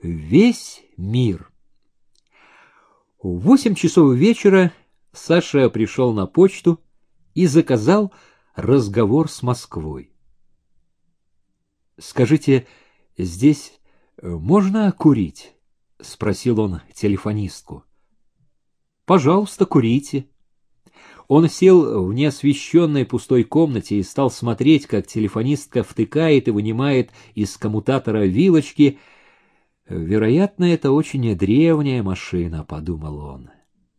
весь мир. В восемь часов вечера Саша пришел на почту и заказал разговор с Москвой. «Скажите, здесь можно курить?» — спросил он телефонистку. «Пожалуйста, курите». Он сел в неосвещенной пустой комнате и стал смотреть, как телефонистка втыкает и вынимает из коммутатора вилочки. «Вероятно, это очень древняя машина», — подумал он.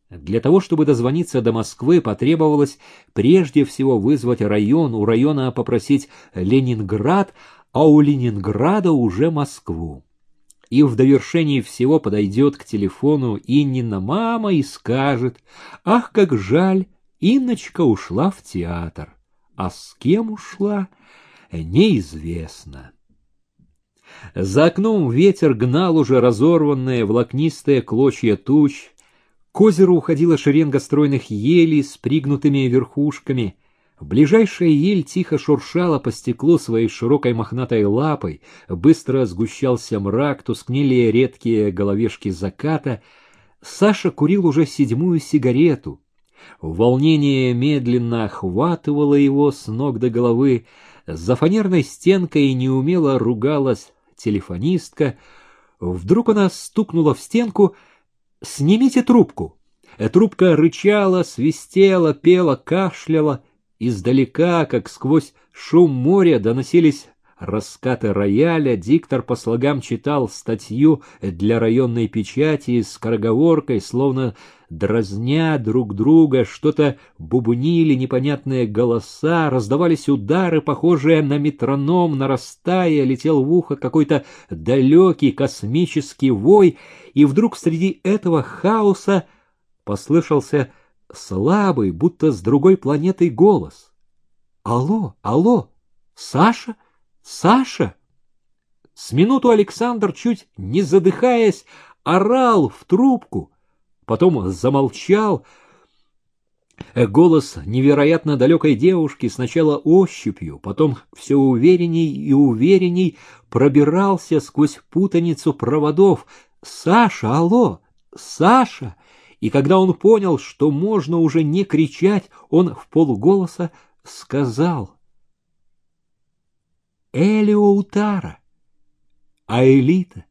Для того, чтобы дозвониться до Москвы, потребовалось прежде всего вызвать район, у района попросить Ленинград, а у Ленинграда уже Москву. И в довершении всего подойдет к телефону Иннина мама и скажет, «Ах, как жаль, Инночка ушла в театр, а с кем ушла, неизвестно». За окном ветер гнал уже разорванные волокнистые клочья туч, к озеру уходила шеренга стройных елей с пригнутыми верхушками. Ближайшая ель тихо шуршала по стеклу своей широкой мохнатой лапой, быстро сгущался мрак, тускнели редкие головешки заката. Саша курил уже седьмую сигарету. Волнение медленно охватывало его с ног до головы. За фанерной стенкой неумело ругалась телефонистка. Вдруг она стукнула в стенку — «Снимите трубку!» Трубка рычала, свистела, пела, кашляла. Издалека, как сквозь шум моря, доносились раскаты рояля. Диктор по слогам читал статью для районной печати с скороговоркой, словно дразня друг друга, что-то бубнили непонятные голоса, раздавались удары, похожие на метроном, нарастая, летел в ухо какой-то далекий космический вой, и вдруг среди этого хаоса послышался слабый, будто с другой планеты голос. «Алло, алло, Саша, Саша!» С минуту Александр, чуть не задыхаясь, орал в трубку — потом замолчал. Голос невероятно далекой девушки сначала ощупью, потом все уверенней и уверенней пробирался сквозь путаницу проводов. «Саша, алло! Саша!» И когда он понял, что можно уже не кричать, он в полголоса сказал «Элиоутара, а Элита,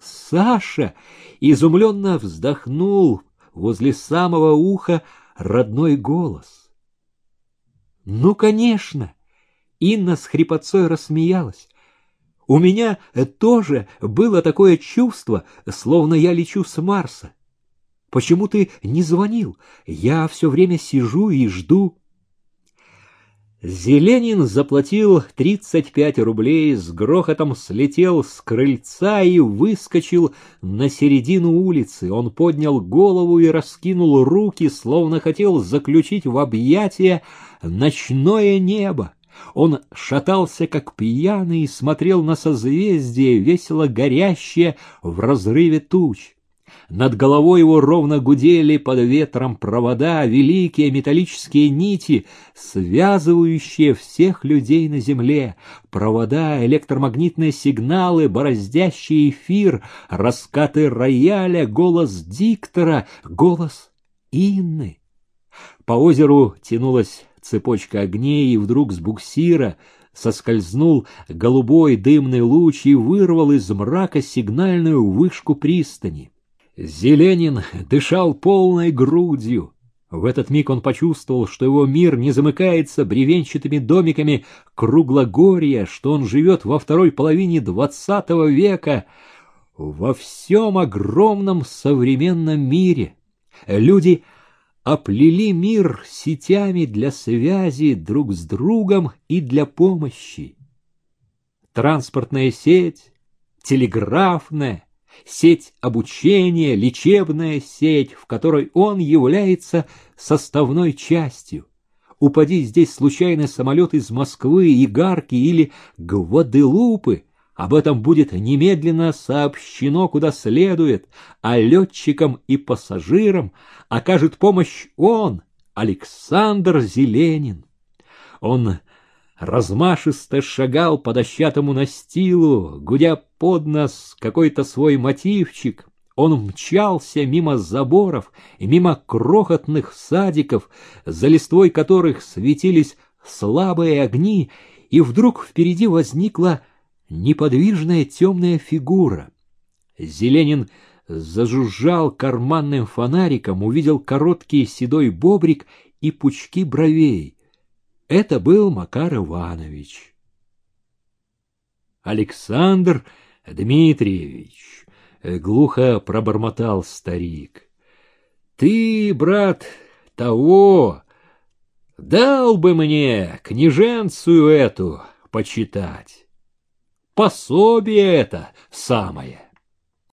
Саша!» изумленно вздохнул возле самого уха родной голос. «Ну, конечно!» Инна с хрипотцой рассмеялась. «У меня тоже было такое чувство, словно я лечу с Марса. Почему ты не звонил? Я все время сижу и жду». Зеленин заплатил 35 рублей, с грохотом слетел с крыльца и выскочил на середину улицы. Он поднял голову и раскинул руки, словно хотел заключить в объятия ночное небо. Он шатался, как пьяный, и смотрел на созвездие, весело горящее в разрыве туч. Над головой его ровно гудели под ветром провода, великие металлические нити, связывающие всех людей на земле, провода, электромагнитные сигналы, бороздящий эфир, раскаты рояля, голос диктора, голос Инны. По озеру тянулась цепочка огней, и вдруг с буксира соскользнул голубой дымный луч и вырвал из мрака сигнальную вышку пристани. Зеленин дышал полной грудью. В этот миг он почувствовал, что его мир не замыкается бревенчатыми домиками круглогорья, что он живет во второй половине двадцатого века, во всем огромном современном мире. Люди оплели мир сетями для связи друг с другом и для помощи. Транспортная сеть, телеграфная, сеть обучения, лечебная сеть, в которой он является составной частью. Упади здесь случайно самолет из Москвы, Игарки или Гваделупы, об этом будет немедленно сообщено куда следует, а летчикам и пассажирам окажет помощь он, Александр Зеленин. Он размашисто шагал по дощатому настилу, гудя под нос какой-то свой мотивчик. Он мчался мимо заборов и мимо крохотных садиков, за листвой которых светились слабые огни, и вдруг впереди возникла неподвижная темная фигура. Зеленин зажужжал карманным фонариком, увидел короткий седой бобрик и пучки бровей. Это был Макар Иванович. Александр Дмитриевич, глухо пробормотал старик. Ты, брат, того, дал бы мне княженцию эту почитать. Пособие это самое.